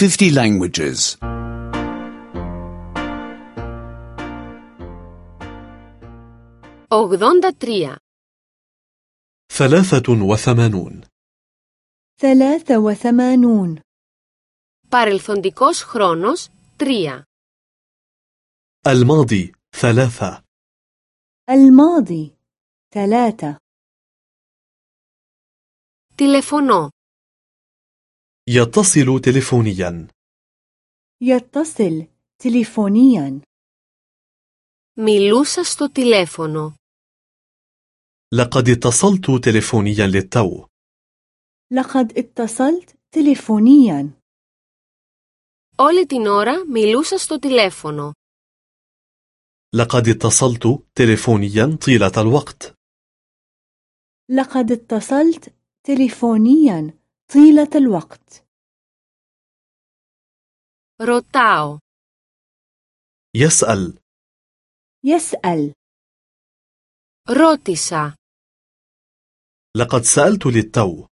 50 languages. 83. ثلاثة وثمانون ثلاث وثمانون Παρελθοντικός χρόνος 3. الماضي ثلاثة الماضي ثلاثة Τηλεφωνώ. يتصل تلفونيا يتصل تليفونيا Μιλούσα στο τηλέφωνο. لقد اتصلت تلفونيا للتو لقد اتصلت تليفونيا Όλη την ώρα μιλούσα στο τηλέφωνο. لقد اتصلت تلفونيا طيلة الوقت لقد اتصلت تليفونيا طيلة الوقت. ρωτάω. يسأل. يسأل. ρώτησα. لقد سألت للتو.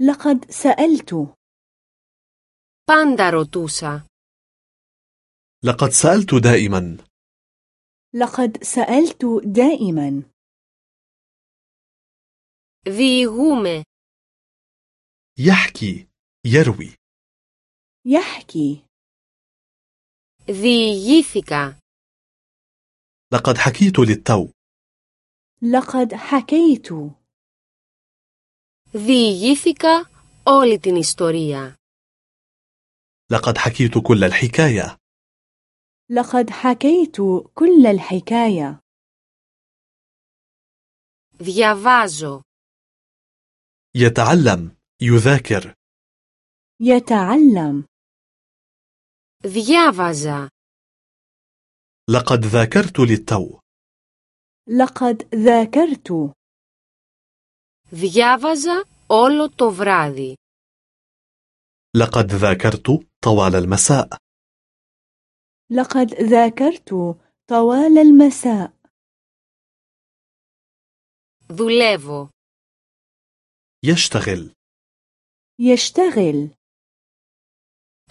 لقد سألت. πάντα ρωτούσα. لقد سألت دائما. لقد سألت دائما. ذي هومي يحكي يروي يحكي Διηγήθηκα. لقد حكيت للتو لقد حكيت Διηγήθηκα όλη την ιστορία. لقد حكيت كل الحكاية لقد حكيت كل الحكاية Διαβάζω. يتعلم يذاكر يتعلم Διάβαζα. لقد ذاكرت للتو لقد ذاكرت Διάβαζα όλο το βράδυ. لقد ذاكرت طوال المساء لقد ذاكرت طوال المساء Δουλεύω. يشتغل يشتغل.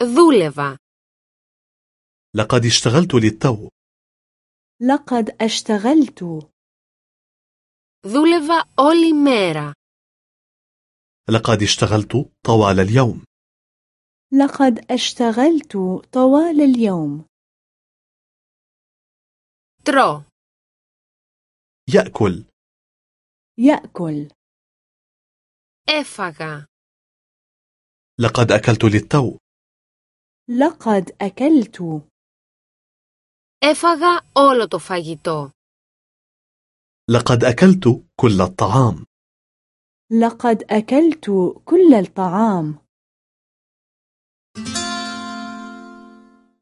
ذولفا لقد اشتغلت للتو. لقد اشتغلت. ذولفا اولي ميرا لقد اشتغلت طوال اليوم. لقد اشتغلت طوال اليوم. ترو. يأكل. يأكل. افاغا لقد أكلت للتو لقد أكلت Έφαγα όλο το φαγητό. لقد أكلت كل الطعام لقد أكلت كل الطعام